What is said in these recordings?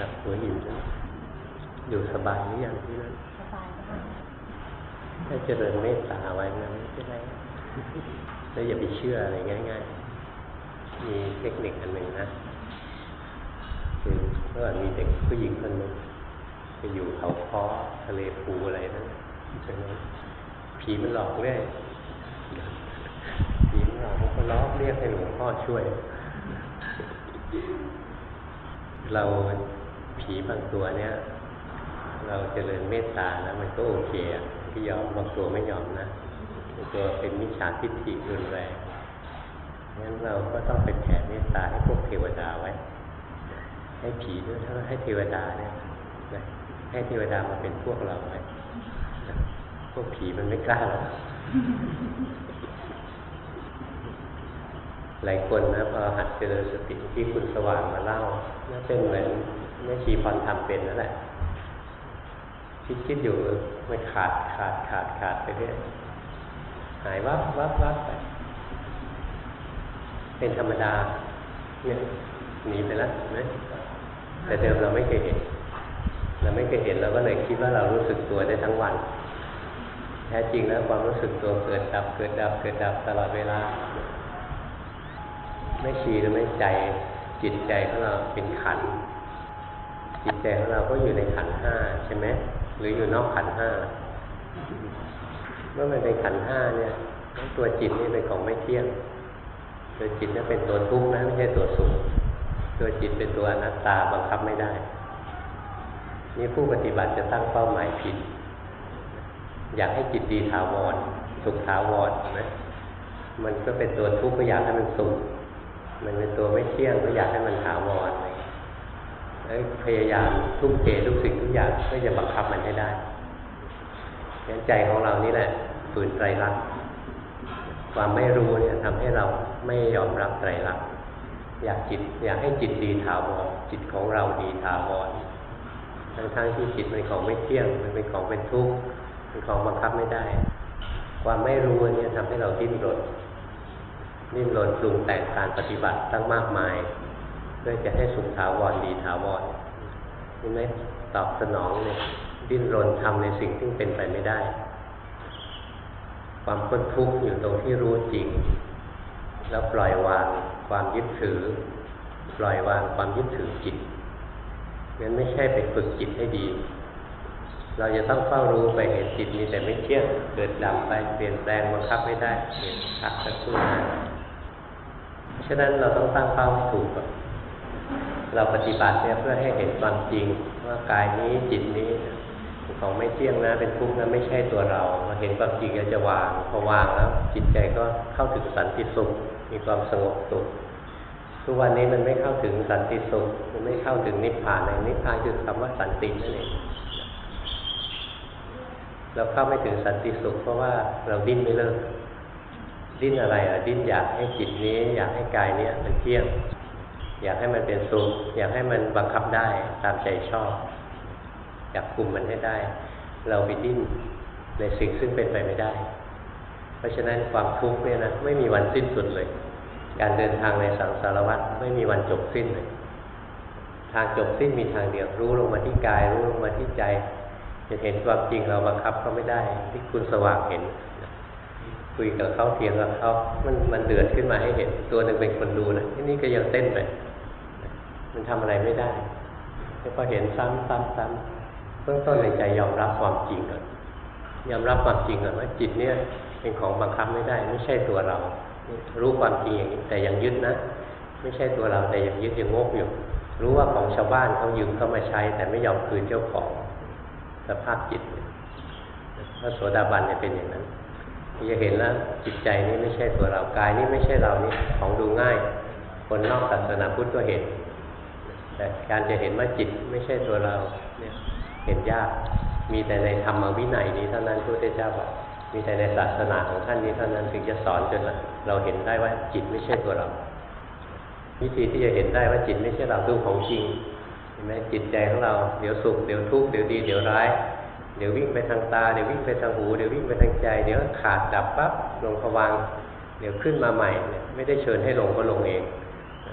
จากหัวหินนะอยู่สบายหรือยังที่นั่นสบายค่ะถ้าเจริญเมตตาไว้นะไม่เป็นไรแล้วอย่าไปเชื่ออะไรง่าย ๆ มีเทคนิคอันหนึ่งนะคือเมื่อก่อนมีเด็กผู้หญิงคนหนึ่งไปอยู่เขาค้อทะเลภูอะไรนั่นใช่ไหมผีมันหลอกเรื่อยผีมันหลอกมันก็ล้อเรียกให้หลวงพ่อช่วย เรา ผีบางตัวเนี่ย เราเจริญเมตตานะมันก็โอเคอะที่ยอมบางตัวไม่ยอมนะบางตัวเป็นมิจฉาทิฏฐิรุนแรงงั้นเราก็ต้องเป็นแผ่เมตตาให้พวกเทวดาไว้ ให้ผีด้วยถ้าให้เทวดาเนี่ยให้เทวดามาเป็นพวกเราไว้พวกผีมันไม่กล้าหรอกหลายคนนะพอหัดเจริญสติที่คุณสว่างมาเล่าน่าเป็นเหมือน แม่ชีพรทำเป็นนั่นแหละคิดคิดอยู่มันขาดขาดขาดขาดไปเรื่อยหายวับวับวับไปเป็นธรรมดาเนี่ยหนีไปแล้วเห็นไหมแต่เดิมเราไม่เคยเห็น เราไม่เคยเห็นเราก็เลยคิดว่าเรารู้สึกตัวได้ทั้งวัน แท้จริงแล้วความรู้สึกตัวเกิดดับเกิดดับเกิดดับตลอดเวลา ไม่ชีหรือไม่ใจจิตใจของเราเป็นขันธ์ จิตใจของเราก็อยู่ในขันห้าใช่ไหมหรืออยู่นอกขันห้าเมื่อมันเป็นขันห้าเนี่ยตัวจิตนี่เป็นของไม่เที่ยง ตัวจิตนี่เป็นตัวทุกข์นะไม่ใช่ตัวสุข ตัวจิตเป็นตัวอนัตตาบังคับไม่ได้ นี่ผู้ปฏิบัติจะตั้งเป้าหมายผิด อยากให้จิตดีถาวร สุขถาวรนะมันก็เป็นตัวทุกข์ก็อยากให้มันสุข มันเป็นตัวไม่เที่ยงก็อยากให้มันถาวร แล้วพยายามทุ่มเททุกสิ่งทุกอย่างเพื่อจะบังคับมันให้ได้งั้นใจของเรานี่แหละฝืนไตรลักษณ์ความไม่รู้เนี่ยทำให้เราไม่ยอมรับไตรลักษณ์อยากจิต อยากให้จิตดีถาวรจิตของเราดีถาวรทั้งๆที่จิตเป็นของไม่เที่ยงมันเป็นของเป็นทุกข์เป็นของบังคับไม่ได้ ความไม่รู้เนี่ยทำให้เราดิ้นรนดิ้นรนปรุงแต่งการปฏิบัติตั้งมากมาย เพื่อจะให้สุขถาวรดีถาวรนี่ไหมตอบสนองเนี่ยดิ้นรนทำในสิ่งที่เป็นไปไม่ได้ ความพ้นทุกข์อยู่ตรงที่รู้จริง แล้วปล่อยวางความยึดถือ ปล่อยวางความยึดถือจิตงั้นไม่ใช่ไปฝึกจิตให้ดี เราจะต้องเฝ้ารู้ไปเห็นจิตมีแต่ไม่เที่ยงเกิดดับไปเปลี่ยนแปลงบังคับไม่ได้เปลี่ยนพักสักครู่นะฉะนั้นเราต้องตั้งเป้าถูกก่อน เราปฏิบัติเนี่ยเพื่อให้เห็นความจริงว่ากายนี้จิตนี้เป็นของไม่เที่ยงนะเป็นทุกข์นะไม่ใช่ตัวเราพอเห็นความจริงก็จะวางพอวางแล้ว จิตใจก็เข้าถึงสันติสุข มีความสงบสุขทุกวันนี้มันไม่เข้าถึงสันติสุขมันไม่เข้าถึงนิพพานในนิพพานคือคำว่าสันตินั่นเองเราเข้าไม่ถึงสันติสุข เพราะว่าเราดิ้นไม่เลิกดิ้นอะไรอะดิ้นอยากให้จิตนี้ อยากให้กายเนี้ยมันเที่ยง อยากให้มันเป็นสุขอยากให้มันบังคับได้ตามใจชอบ อยากคุมมันให้ได้ เราไปดิ้นในสิ่งซึ่งเป็นไปไม่ได้ เพราะฉะนั้นความทุกข์เนี่ยนะไม่มีวันสิ้นสุดเลย การเดินทางในสังสารวัฏไม่มีวันจบสิ้นเลยทางจบสิ้นมีทางเดียวรู้ลงมาที่กาย รู้ลงมาที่ใจจะเห็นความจริงเราบังคับเขาไม่ได้ ที่คุณสว่างเห็น คุยกับเขาเถียงกับเขามันมันเดือดขึ้นมาให้เห็น ตัวหนึ่งเป็นคนดูนะที่นี่ก็ยังเต้นไป มันทำอะไรไม่ได้แล้วพอเห็นซ้ำซ้ำซ้ำเบื้องต้นในใจยอมรับความจริงก่อนยอมรับความจริงก่อนว่าจิตเนี่ยเป็นของบังคับไม่ได้ ไม่ใช่ตัวเรา รู้ความจริงอย่างนี้แต่ยังยึดนะ ไม่ใช่ตัวเราแต่ยังยึดยังงกอยู่ รู้ว่าของชาวบ้านเขายืมเข้ามาใช้ แต่ไม่ยอมคืนเจ้าของสภาพจิตพระโสดาบันเนี่ยเป็นอย่างนั้นจะเห็นแล้วจิตใจนี้ไม่ใช่ตัวเรากาย นี้ไม่ใช่เรานี่ของดูง่าย คนนอกศาสนาพุทธก็เห็น แต่การจะเห็นว่าจิตไม่ใช่ตัวเราเนี่ยเห็นยาก มีแต่ในธรรมวินัยนี้เท่านั้นพระพุทธเจ้าบอกมีแต่ในศาสนาของท่านนี้เท่านั้นถึงจะสอนจนเราเห็นได้ว่าจิตไม่ใช่ตัวเรา วิธีที่จะเห็นได้ว่าจิตไม่ใช่เราดูของจริงเห็นไหมจิตใจของเราเดี๋ยวสุขเดี๋ยวทุกข์เดี๋ยวดีเดี๋ยวร้าย เดี๋ยววิ่งไปทางตาเดี๋ยววิ่งไปทางหูเดี๋ยววิ่งไปทางใจ เดี๋ยวขาดดับปั๊บลงผวังเดี๋ยวขึ้นมาใหม่เนี่ยไม่ได้เชิญให้ลงก็ลงเอง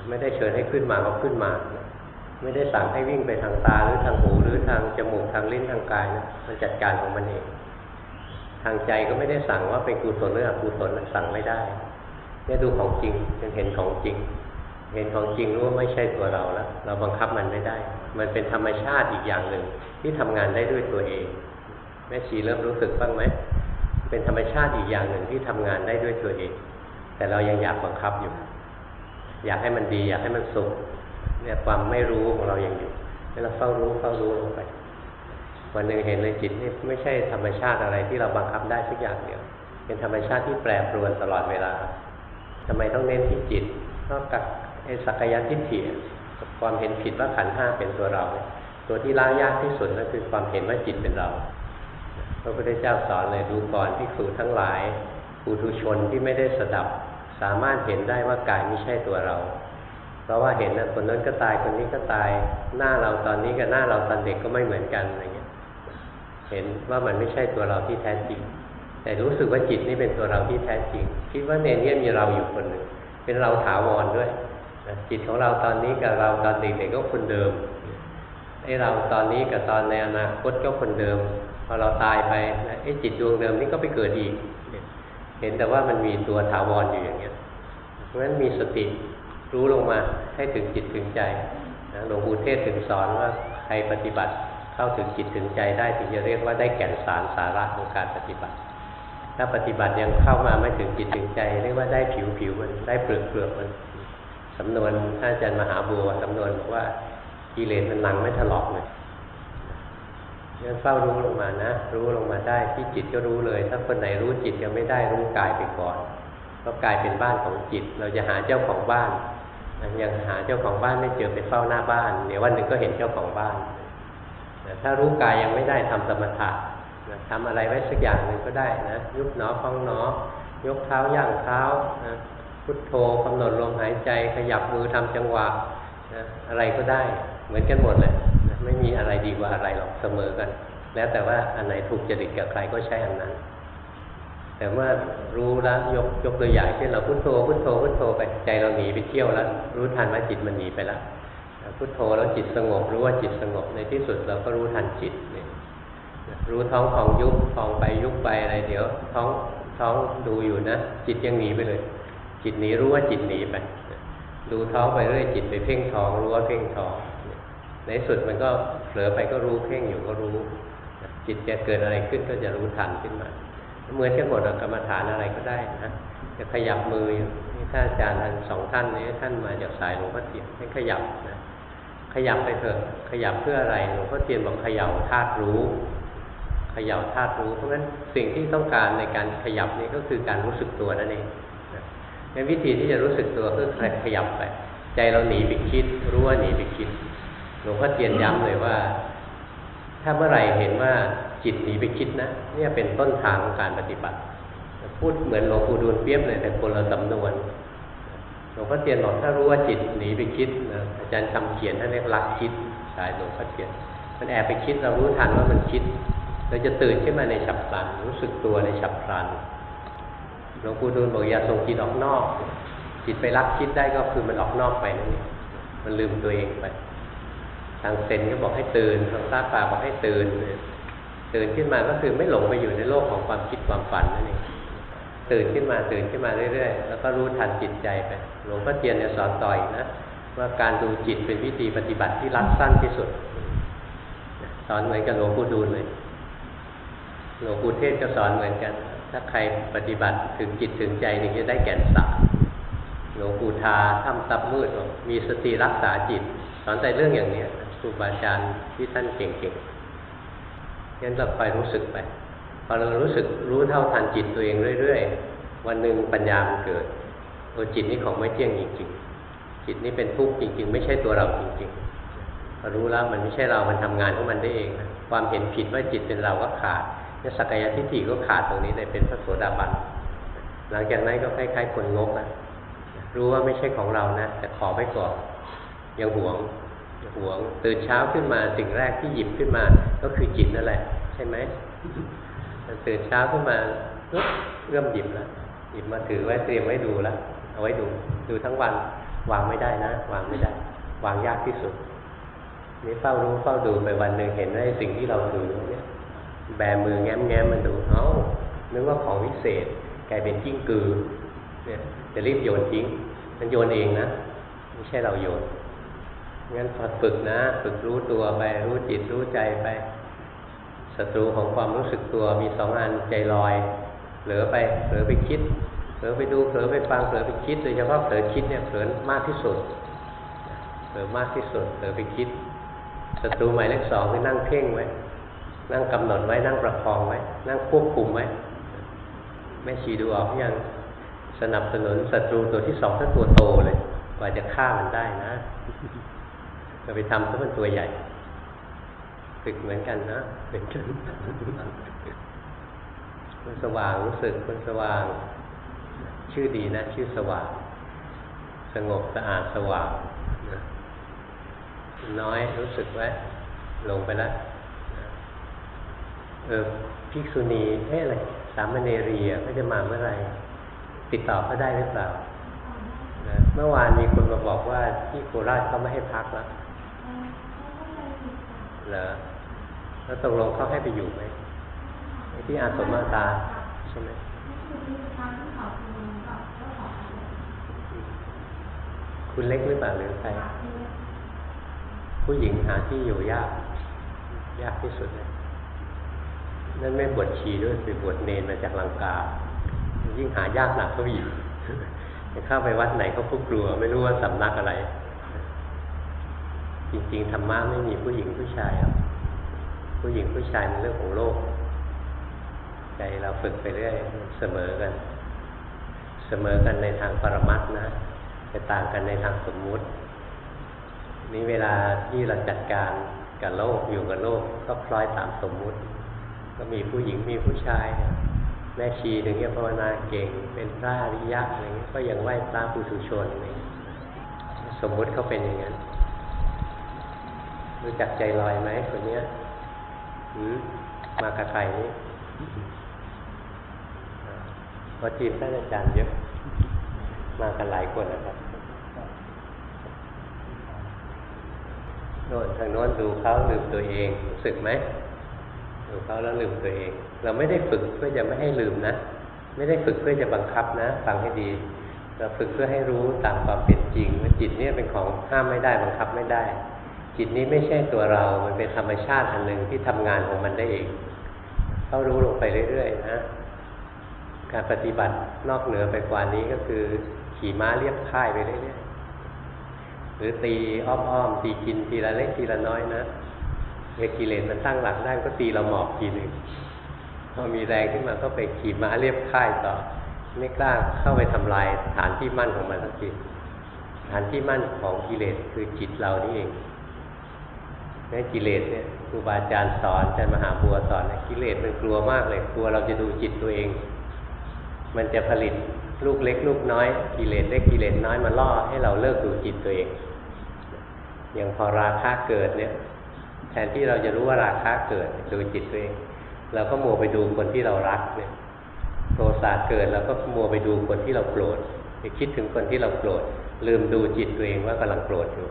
ไม่ได้เชิญให้ขึ้นมาก็ขึ้นมา ไม่ได้สั่งให้วิ่งไปทางตาหรือทางหูหรือทางจมูกทางลิ้นทางกายนะมันจัดการของมันเอง ทางใจก็ไม่ได้สั่งว่าเป็นกุศลหรืออกุศลสั่งไม่ได้เนี่ยดูของจริงจึงเห็นของจริง เห็นของจริงรู้ว่าไม่ใช่ตัวเราแล้วเราบังคับมันไม่ได้ มันเป็นธรรมชาติอีกอย่างหนึ่ง ที่ทำงานได้ด้วยตัวเอง แม่ชีเริ่มรู้สึกบ้างไหมเป็นธรรมชาติอีกอย่างหนึ่งที่ทำงานได้ด้วยตัวเอง แต่เรายังอยากบังคับอยู่ อยากให้มันดี อยากให้มันสุข เนี่ยความไม่รู้ของเรายังอยู่ให้เราเฝ้ารู้เฝ้ารู้ลงไป วันหนึ่งเห็นเลยจิตนี่ไม่ใช่ธรรมชาติอะไรที่เราบังคับได้สักอย่างเดียว เป็นธรรมชาติที่แปรปรวนตลอดเวลาทำไมต้องเน้นที่จิตนอกจากไอ้สักกายทิฏฐิความเห็นผิดว่าขันห้าเป็นตัวเราเตัวที่ล้างยากที่สุดก็คือความเห็นว่าจิตเป็นเราพระพุทธเจ้าสอนเลยดูก่อนที่ครูทั้งหลายปุถุชนที่ไม่ได้สดับ สามารถเห็นได้ว่ากายไม่ใช่ตัวเรา เพราะว่าเห็นนะคนนั้นก็ตายคนนี้ก็ตาย หน้าเราตอนนี้กับหน้าเราตอนเด็กก็ไม่เหมือนกันอะไรเงี้ย เห็นว่ามันไม่ใช่ตัวเราที่แท้จริง แต่รู้สึกว่าจิตนี่เป็นตัวเราที่แท้จริง คิดว่าเนเนี่ยมีเราอยู่คนหนึ่งเป็นเราถาวรด้วยจิตของเราตอนนี้กับเราตอนเด็กๆก็คนเดิมไอ้เราตอนนี้กับตอนในอนาคตก็คนเดิม พอเราตายไปไอ้จิตดวงเดิมนี่ก็ไปเกิดอีก เห็นแต่ว่ามันมีตัวถาวรอยู่อย่างเงี้ยเพราะฉะนั้นมีสติ รู้ลงมาให้ถึงจิตถึงใจนะหลวงปู่เทศถึงสอนว่าใครปฏิบัติเข้าถึงจิตถึงใจได้ถึงจะเรียกว่าได้แก่นสารสาระของการปฏิบัติ ถ้าปฏิบัติยังเข้ามาไม่ถึงจิตถึงใจ เรียกว่าได้ผิวผิวมันได้เปลือกเปลือกมันสำนวนท่านอาจารย์มหาบัวสำนวนบอกว่ากิเลสมันหนังไม่ถลอกเลยงั้นเฝ้ารู้ลงมานะ รู้ลงมาได้ที่จิตก็รู้เลย ถ้าคนไหนรู้จิตยังไม่ได้รู้กายไปก่อนก็กลายเป็นบ้านของจิต เราจะหาเจ้าของบ้าน ยังหาเจ้าของบ้านไม่เจอไปเฝ้าหน้าบ้าน เดี๋ยววันหนึ่งก็เห็นเจ้าของบ้านถ้ารู้กายยังไม่ได้ทำสมถะทำอะไรไว้สักอย่างหนึ่งก็ได้นะยุบหนอพองหนอ ยกเท้าย่างเท้านะพุทโธกำหนดลมหายใจขยับมือทำจังหวะนะอะไรก็ได้เหมือนกันหมดเลยนะไม่มีอะไรดีกว่าอะไรหรอกเสมอกัน แล้วแต่ว่าอันไหนถูกจริตกับใครก็ใช้อันนั้น แต่เมื่อรู้แล้วยกยกตัวอย่างเช่นเราพุทโธพุทโธพุทโธไปใจเราหนีไปเที่ยวแล้วรู้ทันว่าจิตมันหนีไปแล้วพุทโธแล้วจิตสงบรู้ว่าจิตสงบในที่สุดเราก็รู้ทันจิตเนี่ยรู้ท้องของยุบฟองไปยุบไปอะไรเดี๋ยว ท้องท้องดูอยู่นะจิตยังหนีไปเลย จิตหนีรู้ว่าจิตหนีไปดูท้องไปเรื่อยจิตไปเพ่งท้องรู้ว่าเพ่งท้องในสุดมันก็เผลอไปก็รู้เพ่งอยู่ก็รู้ จิตจะเกิดอะไรขึ้นก็จะรู้ทันขึ้นมา เหมือนกันหมดกรรมฐานอะไรก็ได้นะจะขยับมือนี่ท่านอาจารย์ท่านสองท่านนี้ท่านมาจากสายหลวงพ่อเทียนให้ขยับนะขยับไปเถอะขยับเพื่ออะไรหลวงพ่อเทียนบอกขยับธาตุรู้ขยับธาตุรู้เพราะฉะนั้นสิ่งที่ต้องการในการขยับนี่ก็คือการรู้สึกตัวนั่นเองในวิธีที่จะรู้สึกตัวคือขยับไปใจเราหนีไปคิด รู้ว่าหนีไปคิดหลวงพ่อเทียนย้ำเลยว่า ถ้าเมื่อไหร่เห็นว่า จิตหนีไปคิดนะเนี่ยเป็นต้นทางของการปฏิบัติ พูดเหมือนหลวงปู่ดูลเปียบเลยแต่คนละสำนวนหลวงพ่อเทียนบอกถ้ารู้ว่าจิตหนีไปคิดนะอาจารย์คำเขียนท่านเรียกลักคิดสายหลวงพ่อเทียน มันแอบไปคิดเรารู้ทันว่ามันคิดเราจะตื่นขึ้นมาในฉับพลัน รู้สึกตัวในฉับพลันหลวงปู่ดูลบอกอย่าส่งจิตออกนอก จิตไปรักคิดได้ก็คือมันออกนอกไปนั่นเองมันลืมตัวเองไปทางเซนก็บอกให้ตื่นทางตาปาบอกให้ตื่น ตื่นขึ้นมาก็คือไม่หลงไปอยู่ในโลกของความคิดความฝันนั่นเองตื่นขึ้นมาตื่นขึ้นมาเรื่อยๆ แล้วก็รู้ทันจิตใจไปหลวงพ่อเทียนจะสอนต่อยนะว่าการดูจิตเป็นวิธีปฏิบัติที่รัดสั้นที่สุด สอนเหมือนกับหลวงปู่ดูลเลยหลวงปู่เทศก็สอนเหมือนกัน ถ้าใครปฏิบัติถึงจิตถึงใจนี่จะได้แก่นสารหลวงปู่ทาถ้ำซับมืดมีสติรักษาจิต สอนแต่เรื่องอย่างนี้ครูบาอาจารย์ที่ท่านเก่งๆ งั้นเราคอยรู้สึกไปพอเรารู้สึกรู้เท่าทันจิตตัวเองเรื่อยๆ วันหนึ่งปัญญามันเกิดตัวจิตนี่ของไม่เที่ยงจริงๆ จิตนี่เป็นทุกข์จริง ๆ ไม่ใช่ตัวเราจริงๆพอรู้แล้วมันไม่ใช่เรา มันทำงานของมันได้เองนะความเห็นผิดว่าจิตเป็นเราก็ขาดเนี่ยสักยทิฏฐิก็ขาดตรงนี้เลยเป็นพระโสดาบัน หลังจากนั้นก็คล้ายๆคนงกนะรู้ว่าไม่ใช่ของเรานะแต่ขอไปก่อนยังหวง หวง ตื่นเช้าขึ้นมาสิ่งแรกที่หยิบขึ้นมา ก็คือจิตนั่นแหละ ใช่ไหมตื่นเช้าขึ้นมาเริ่มหยิบแล้วหยิบมาถือไว้เตรียมไว้ดูแล้วเอาไว้ดูดูทั้งวันวางไม่ได้นะ วางไม่ได้ วางยากที่สุดนี่เฝ้ารู้เฝ้าดูไปวันหนึ่งเห็นไอ้สิ่งที่เราถือเนี่ยแบมือแง้มแง้มมันดูเอ้านึกว่าของวิเศษกลายเป็นกิ้งกือเนี่ยจะรีบโยนทิ้ง มันโยนเองนะ ไม่ใช่เราโยน งั้นพอฝึกนะ ฝึกรู้ตัวไป รู้จิตรู้ใจไปศัตรูของความรู้สึกตัวมีสองอันใจลอยเผลอไปเผลอไปคิดเผลอไปดูเผลอไปฟังเผลอไปคิดโดยเฉพาะเผลอคิดเนี่ยเผลอมากที่สุดเผลอมากที่สุดเผลอไปคิดศัตรูหมายเลขสองคือนั่งเพ่งไว้นั่งกำหนดไว้นั่งประคองไว้นั่งควบคุมไว้แม่ชีดูออกยังสนับสนุนศัตรูตัวที่สองถ้าตัวโตเลยกว่าจะฆ่ามันได้นะ จะไปทำถ้ามันตัวใหญ่ฝึกเหมือนกันนะเป็นกันคนสว่างรู้สึกคนสว่าง ชื่อดีนะ ชื่อสว่าง สงบสะอาดสว่างนะน้อยรู้สึกไว้ลงไปแล้วเออภิกษุณีเอ๊ะอะไรสามเณรีอะก็จะมาเมื่อไหร่ติดต่อเขาได้หรือเปล่าเมื่อวานมีคนมาบอกว่าที่โคราชเขาไม่ให้พักแล้ว เหรอแล้วตกลงเขาให้ไปอยู่ไหมที่อาสมมาตาใช่ไหมคุณเล็กหรือเปล่าหรือใครผู้หญิงหาที่อยู่ยาก ยากที่สุดเลยนั่นไม่บวชชีด้วยไปบวชเนนมาจากลังกา ยิ่งหายากหนักเข้าอีกเข้าไปวัดไหนเขาก็กลัว ไม่รู้ว่าสำนักอะไร จริงๆธรรมะไม่มีผู้หญิงผู้ชายครับผู้หญิงผู้ชายเป็นเรื่องของโลก ใจเราฝึกไปเรื่อยเสมอกัน เสมอกันในทางปรมัตนะจะต่างกันในทางสมมุติ นี่เวลาที่เราจัดการกับโลกอยู่กับโลกก็คล้อยตามสมมุติ ก็มีผู้หญิงมีผู้ชาย แม่ชีถึงจะภาวนาเก่ง เป็นพระอริยะอะไรเงี้ยก็ยังไหว้พระปุถุชนอะไรเงี้ยสมมุติเขาเป็นอย่างนั้น รู้จักใจลอยไหมคนเนี้ยหืมมากับใครนี่พอจีบท่านอาจารย์เยอะมากันหลายคนนะครับโน่นทางโน้นดูเขาลืมตัวเองรู้สึกไหมดูเขาแล้วลืมตัวเอง เราไม่ได้ฝึกเพื่อจะไม่ให้ลืมนะ ไม่ได้ฝึกเพื่อจะบังคับนะฟังให้ดี เราฝึกเพื่อให้รู้ตามความเป็นจริงว่าจิตเนี่ยเป็นของห้ามไม่ได้บังคับไม่ได้ จิตนี้ไม่ใช่ตัวเรา มันเป็นธรรมชาติอันหนึ่งที่ทำงานของมันได้เองเขารู้ลงไปเรื่อยๆนะการปฏิบัตินอกเหนือไปกว่านี้ก็คือ ขี่ม้าเรียบค่ายไปเรื่อยๆหรือตีอ้อมๆตีกินทีละเล็กทีละน้อยนะเอกิเลสมันตั้งหลักได้ก็ตีเราหมอบทีหนึ่งพอมีแรงขึ้นมาก็ไปขี่ม้าเรียบค่ายต่อ ไม่กล้าเข้าไปทำลายฐานที่มั่นของมันสักทีฐานที่มั่นของกิเลสคือจิตเรานี่เอง นี่กิเลสเนี่ยครูบาอาจารย์สอนอาจารย์มหาบัวสอนกิเลสมันกลัวมากเลยกลัวเราจะดูจิตตัวเอง มันจะผลิตลูกเล็กลูกน้อย กิเลสเล็กกิเลสน้อยมาล่อให้เราเลิกดูจิตตัวเอง อย่างพอราคะเกิดเนี่ย แทนที่เราจะรู้ว่าราคะเกิดดูจิตตัวเองเราก็มัวไปดูคนที่เรารักเนี่ยโทสะเกิดเราก็มัวไปดูคนที่เราโกรธไปคิดถึงคนที่เราโกรธลืมดูจิตตัวเองว่ากำลังโกรธอยู่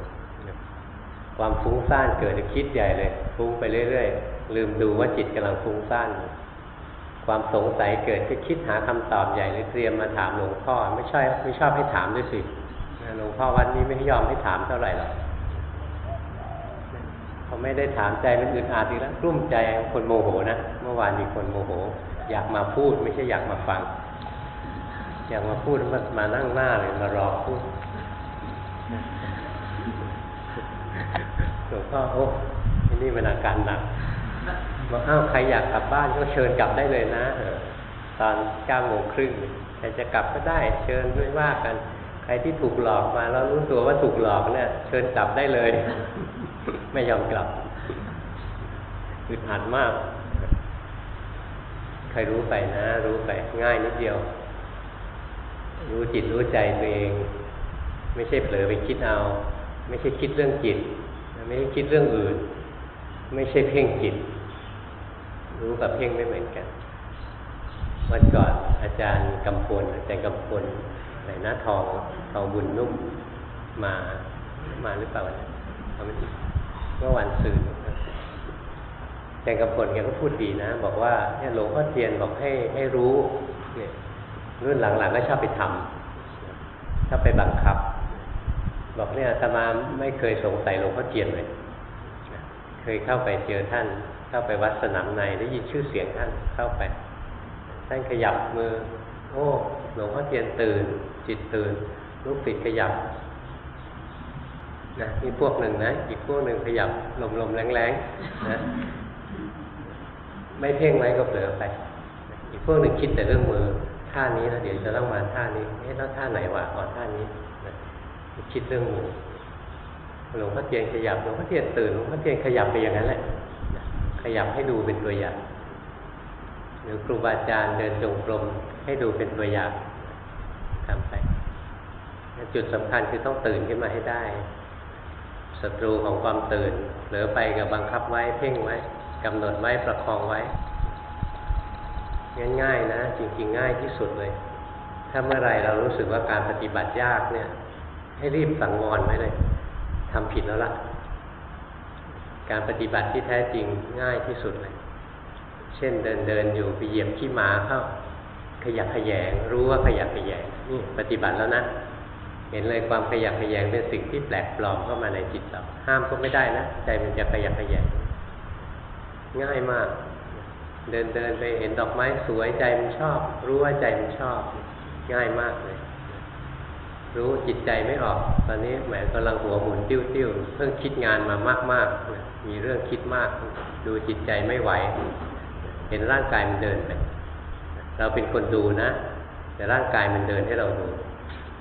ความฟุ้งซ่านเกิดจะคิดใหญ่เลยฟุ้งไปเรื่อยๆ ลืมดูว่าจิตกำลังฟุ้งซ่านความสงสัยเกิดก็คิดหาคำตอบใหญ่เลยเตรียมมาถามหลวงพ่อ ไม่ใช่ไม่ชอบให้ถามด้วยสิหลวงพ่อวันนี้ไม่ยอมให้ถามเท่าไหร่หรอกเขาไม่ได้ถามใจมันอึดอัดอีกแล้วกลุ้มใจคนโมโหนะเมื่อวานมีคนโมโห อยากมาพูดไม่ใช่อยากมาฟัง อยากมาพูดมามานั่งหน้าเลยมารอพูดหลวง พ่อโอ้นี่เป็นอาการหนักบอกอ้าวใครอยากกลับบ้านก็เชิญกลับได้เลยนะตอนเก้าโมงครึ่งใครจะกลับก็ได้ เชิญไม่ว่ากัน ใครที่ถูกหลอกมาแล้วรู้ตัวว่าถูกหลอกเนี่ย เชิญกลับได้เลย ไม่ยอมกลับอึดอัดมาก ใครรู้ไปนะ รู้ไปง่ายนิดเดียว รู้จิตรู้ใจตัวเอง ไม่ใช่เผลอไปคิดเอา ไม่ใช่คิดเรื่องจิต ไม่คิดเรื่องอื่น ไม่ใช่เพ่งจิต รู้กับเพ่งไม่เหมือนกัน วันก่อนอาจารย์กำพลอาจารย์กำพลไหนหน้าทองทองบุญนุ่มมา มาหรือเปล่าเนี่ยเขาไม่เมื่อวันสื่อแจงกำพลแกก็พูดดีนะ บอกว่าเนี่ยหลวงพ่อเทียนบอกให้ให้รู้ เนี่ยรุ่นหลังๆก็ชอบไปทำชอบไปบังคับ บอกเนี่ยอาตมาไม่เคยสงสัยหลวงพ่อเทียนเลย เคยเข้าไปเจอท่าน เข้าไปวัดสนามในได้ยินชื่อเสียงท่านเข้าไป ท่านขยับมือ โอ้หลวงพ่อเทียนตื่น จิตตื่น ลูกติดขยับนะมีพวกหนึ่งนะ อีกพวกหนึ่งขยับลมๆแรงๆนะไม่เพ่งไว้ก็เผลอไป อีกพวกหนึ่งคิดแต่เรื่องมือท่านี้แล้วเดี๋ยวจะต้องมาท่านี้เอ๊ะแล้วท่าไหนวะอ๋อท่านี้ คิดเรื่องมือหลวงพ่อเทียนขยับหลวงพ่อเทียนตื่นหลวงพ่อเทียนขยับไปอย่างนั้นแหละ ขยับให้ดูเป็นตัวอย่าง หรือครูบาอาจารย์เดินจงกรมให้ดูเป็นตัวอย่างทำไปจุดสำคัญคือต้องตื่นขึ้นมาให้ได้ศัตรูของความตื่นเหลือไปกับบังคับไว้เพ่งไว้กำหนดไว้ประคองไว้ง่ายๆนะ จริง ๆ ง่ายที่สุดเลย ถ้าเมื่อไรเรารู้สึกว่าการปฏิบัติยากเนี่ย ให้รีบสังวรไว้เลยทำผิดแล้วล่ะ การปฏิบัติที่แท้จริงง่ายที่สุดเลย เช่นเดินเดินอยู่ไปเหยียบขี้หมาเข้า ขยักขยง รู้ว่าขยักขยงนี่ปฏิบัติแล้วนะเห็นเลยความขยักขยงเป็นสิ่งที่แปลกปลอมเข้ามาในจิตเราห้ามก็ไม่ได้นะใจมันจะขยักขยงง่ายมาก เดินเดินไปเห็นดอกไม้สวยใจมันชอบ รู้ว่าใจมันชอบ ง่ายมากเลย รู้จิตใจไม่ออก ตอนนี้แหมกำลังหัวหมุนติ้วติ้วเพิ่งคิดงานมามากมากมีเรื่องคิดมาก ดูจิตใจไม่ไหว เห็นร่างกายมันเดินไปเราเป็นคนดูนะ แต่ร่างกายมันเดินให้เราดู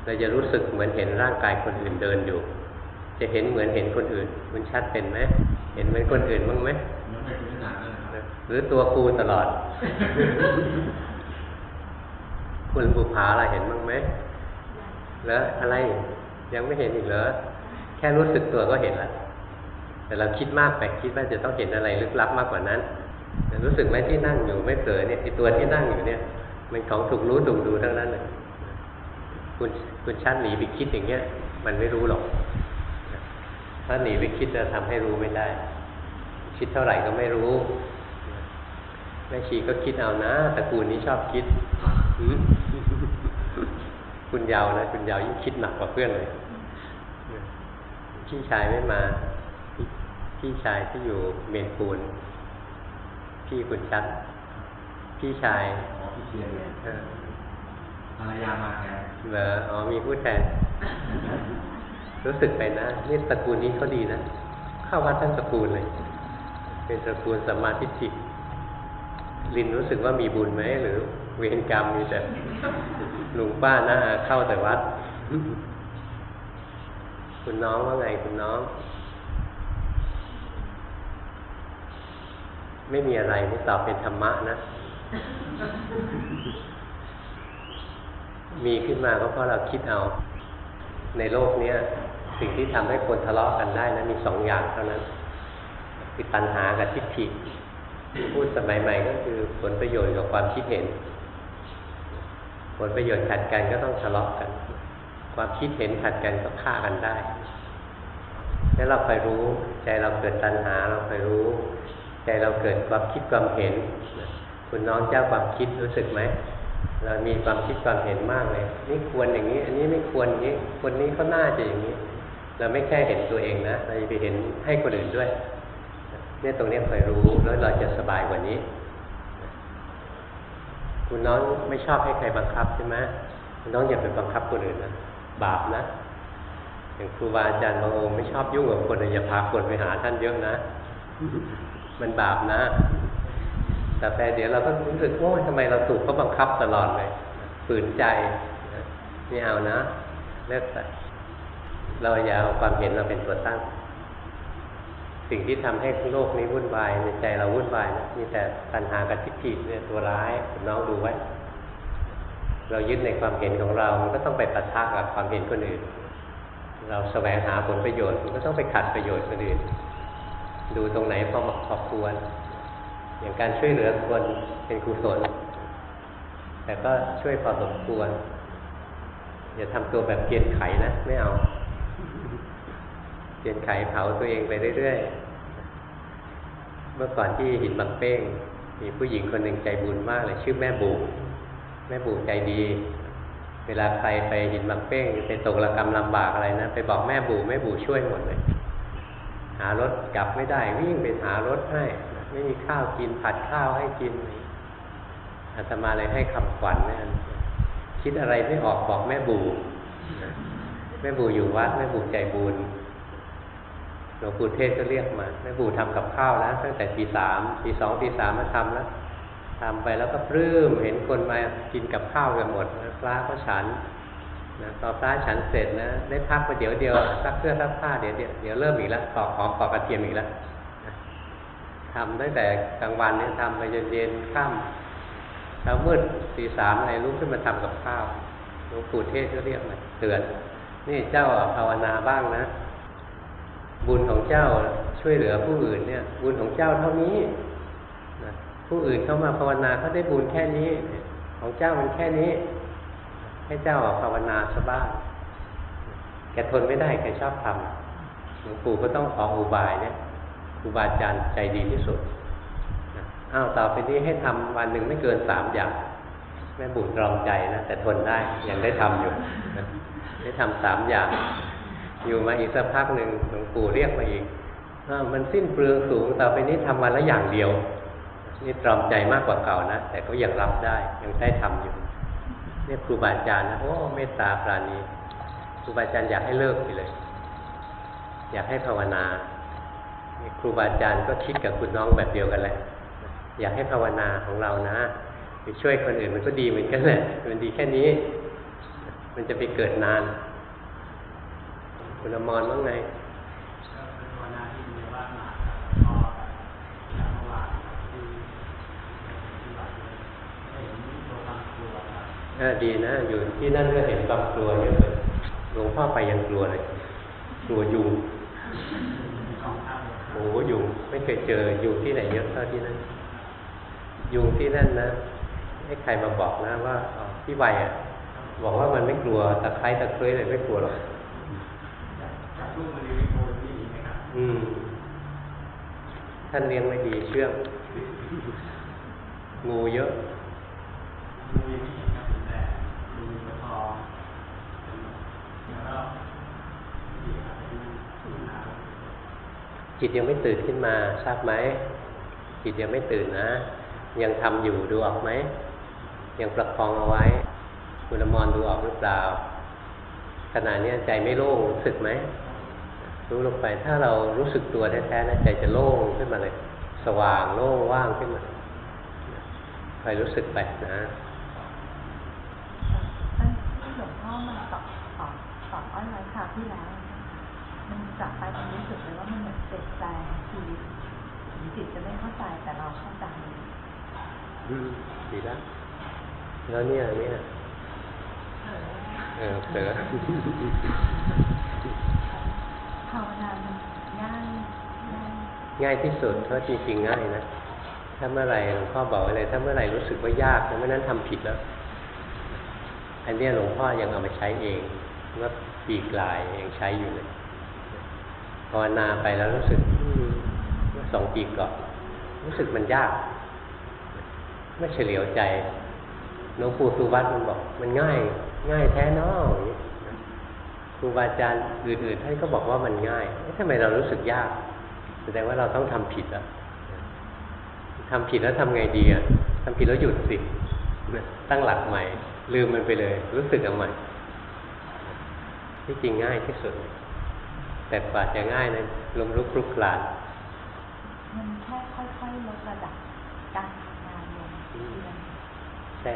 เราจะรู้สึกเหมือนเห็นร่างกายคนอื่นเดินอยู่ จะเห็นเหมือนเห็นคนอื่นคุณชัดเป็นไหมเห็นเหมือนคนอื่นบ้างไหมยังไม่ถึงขนาดนั้นนะครับหรือตัวครูตลอด คุณบุภาอะไรเห็นบ้างไหม แล้วอะไรยังไม่เห็นอีกเหรอแค่รู้สึกตัวก็เห็นล้วแต่เราคิดมากไปคิดว่าจะต้องเห็นอะไรลึกลับมากกว่านั้นแต่รู้สึกไหมที่นั่งอยู่ไม่เผลอเนี่ยไอตัวที่นั่งอยู่เนี่ย มันของถูกรู้ถูกดูทั้งนั้นเลยคุณคุณชันหนีไปคิดอย่างเงี้ย มันไม่รู้หรอก ถ้าหนีไปคิดจะทำให้รู้ไม่ได้ คิดเท่าไหร่ก็ไม่รู้แม่ชีก็คิดเอานะตระกูลนี้ชอบคิดหื คุณยาวนะคุณยาวยิ่งคิดหนักกว่าเพื่อนเลยพี่ชายไม่มาพี่พี่ชายที่อยู่เมนปูนพี่คุณชัดพี่ชายหมอพี่เชียร์เนี่ยเออภรรยามาไงเหรออ๋อมีผู้แทน รู้สึกไปนะนี่ตระกูลนี้เขาดีนะเข้าวัดทั้งตระกูลเลย เป็นตระกูลสัมมาทิฏฐิลินรู้สึกว่ามีบุญไหมหรือ เวรกรรมมีแต่ลุงป้าหน้าเข้าแต่วัด คุณน้องว่าไงคุณน้อง ไม่มีอะไรนี่ตอบเป็นธรรมะนะ มีขึ้นมาก็เพราะเราคิดเอา ในโลกเนี้ย สิ่งที่ทำให้คนทะเลาะกันได้นะมีสองอย่างเท่านั้นคือตัณหากับทิฏฐิพูดสมัยใหม่ก็คือผลประโยชน์กับความคิดเห็น ผลประโยชน์ขัดกันก็ต้องทะเลาะกัน ความคิดเห็นขัดกันก็ฆ่ากันได้ แล้วเราคอยรู้ใจเราเกิดตัณหาเราคอยรู้ ใจเราเกิดความคิดความเห็น คุณน้องเจ้าความคิดรู้สึกไหมเรามีความคิดความเห็นมากเลยนี่ควรอย่างนี้ อันนี้ไม่ควรอย่างนี้ คนนี้เขาน่าจะอย่างนี้ เราไม่แค่เห็นตัวเองนะเราจะไปเห็นให้คนอื่นด้วยเนี่ยตรงนี้คอยรู้แล้วเราจะสบายกว่านี้ คุณน้องไม่ชอบให้ใครบังคับใช่ไหมคุณน้องอย่าไปบังคับคนอื่นนะบาปนะอย่างครูบาอาจารย์บางองค์ไม่ชอบยุ่งกับคนอย่าพาคนไปหาท่านเยอะนะ มันบาปนะ แต่แต่เดี๋ยวเราก็รู้สึกโอ้ยทำไมเราถูกเขาบังคับตลอดเลยฝืนใจไม่เอานะเลิกแต่เราอย่าเอาความเห็นเราเป็นตัวตั้ง สิ่งที่ทำให้โลกนี้วุ่นวายในใจเราวุ่นวายนะมีแต่ปัญหากับทิฏฐิเนี่ยตัวร้ายน้องดูไว้ เรายึดในความเห็นของเรา มันก็ต้องไปปะทะกับความเห็นคนอื่น เราแสวงหาผลประโยชน์มันก็ต้องไปขัดประโยชน์คนอื่น ดูตรงไหนพอเหมาะพอควร อย่างการช่วยเหลือคนเป็นกุศลแต่ก็ช่วยพอสมควรอย่าทำตัวแบบเกียนไขนะ ไม่เอา เกียนไขเผาตัวเองไปเรื่อยๆ เมื่อก่อนที่หินบางเป้ง มีผู้หญิงคนหนึ่งใจบุญมากเลยชื่อแม่บูแม่บูใจดี เวลาใครไปหินบางเป้งไปตกระกรรมลำบากอะไรนะไปบอกแม่บูแม่บูช่วยหมดเลย หารถกลับไม่ได้วิ่งไปหารถให้ ไม่มีข้าวกินผัดข้าวให้กินอาตมาเลยให้คำขวัญนี่คิดอะไรไม่ออกบอกแม่บูแม่บูอยู่วัดแม่บูใจบุญ หลวงปู่เทศก็เรียกมาแม่บูทำกับข้าวแล้วตั้งแต่ตีสามตีสองตีสามมาทำแล้วทำไปแล้วก็ปลื้มเห็นคนมากินกับข้าวกันหมดพระก็ฉันนะพอพระฉันเสร็จนะได้พักไปเดี๋ยวเดียวซักเสื้อซักผ้าเดี๋ยวเดี๋ยวเดี๋ยวเริ่มอีกแล้วปอกหอมปอกกระเทียมอีกแล้วทำตั้งแต่กลางวันเนี่ยทำไปจนเย็นค่ำเช้ามืดตีสามอะไรลุกขึ้นมาทำกับข้าวหลวงปู่เทศก็เรียกมาเตือน นี่เจ้าภาวนาบ้างนะ บุญของเจ้าช่วยเหลือผู้อื่นเนี่ย บุญของเจ้าเท่านี้นะผู้อื่นเข้ามาภาวนาเขาได้บุญแค่นี้ ของเจ้ามันแค่นี้ ให้เจ้าภาวนาซะบ้างแกทนไม่ได้แกชอบทำหลวงปู่ก็ต้องขออุบายเนี่ยครูบาอาจารย์ใจดีที่สุดนะอ้าวต่อไปนี้ให้ทำวันหนึ่งไม่เกินสามอย่างแม่บุญรอมใจนะแต่ทนได้ยังได้ทำอยู่นะได้ทำสามอย่าง อยู่มาอีกสักพักหนึ่งหลวงปู่เรียกมาอีกอมันสิ้นเปลืองสูงต่อไปนี้ทำวันละอย่างเดียว นี่ตรอมใจมากกว่าเก่านะ แต่ก็ยังรับได้ยังได้ทำอยู่เนี่ยครูบาอาจารย์นะโอ้เมตตาปราณีครูบาอาจารย์อยากให้เลิกไปเลย อยากให้ภาวนาครูบาอาจารย์ก็คิดกับคุณน้องแบบเดียวกันแหละ อยากให้ภาวนาของเรานะไปช่วยคนอื่นมันก็ดีเหมือนกันแหละมันดีแค่นี้ มันจะไปเกิดนาน คุณอมรว่าไงเออดีนะ อยู่ที่นั่นก็เห็นความกลัวเยอะเลยหลวงพ่อไปยังกลัวเลย กลัวยุงโอ้โหยุงไม่เคยเจอยุงที่ไหนเยอะเท่าที่นั่นยุงที่นั่นนะให้ใครมาบอกนะว่าอ๋อพี่ใบอะบอกว่ามันไม่กลัวตะไคร้ตะเคร้เลยไม่กลัวหรอก อืม ท่านเลี้ยงไว้ดีเชื่องงูเยอะจิตยังไม่ตื่นขึ้นมาทราบไหมจิตยังไม่ตื่นนะ ยังทำอยู่ดูออกไหมยังประคองเอาไว้คุณอมรดูออกหรือเปล่าขณะเนี้ยใจไม่โล่งรู้สึกไหม รู้ลงไปถ้าเรารู้สึกตัวแท้ๆนะใจจะโล่งขึ้นมาเลย สว่างโล่งว่างขึ้นมาคอยรู้สึกไปนะที่หลวงพ่อมาสอนสอนสอนอ้อยไว้คราวที่แล้ว มันกลับไปมันรู้สึกเลยว่ามันเหมือนเปลี่ยนแปลงชีวิตถึงจิตจะไม่เข้าใจแต่เราเข้าใจอืมดีแล้วแล้วเนี่ยเนี่ยเออเผลอ ภาวนาง่ายง่ายที่สุดเพราะจริงๆง่ายนะถ้าเมื่อไหร่หลวงพ่อบอกไว้เลยถ้าเมื่อไหร่รู้สึกว่ายากเมื่อนั้นทำผิดแล้ว อันเนี้ยหลวงพ่อยังเอามาใช้เองเมื่อปีกลายยังใช้อยู่เลยภาวนาไปแล้วรู้สึกสองปีก่อนรู้สึกมันยากไม่เฉลียวใจหลวงปู่สุวัตมันบอก มันง่าย ง่ายแท้เนออย่างนี้ ครูบาอาจารย์อื่นๆท่านก็บอกว่ามันง่ายเอ๊ะทำไมเรารู้สึกยาก แสดงว่าเราต้องทำผิดอะทำผิดแล้วทำไงดีอะทำผิดแล้วหยุดสิตั้งหลักใหม่ ลืมมันไปเลย รู้สึกเอาใหม่ที่จริงง่ายที่สุด แต่กว่าจะง่ายนะลมลุกคลุกคลานมันแค่ค่อยๆลดระดับการทำงานลงทีละนิดใช่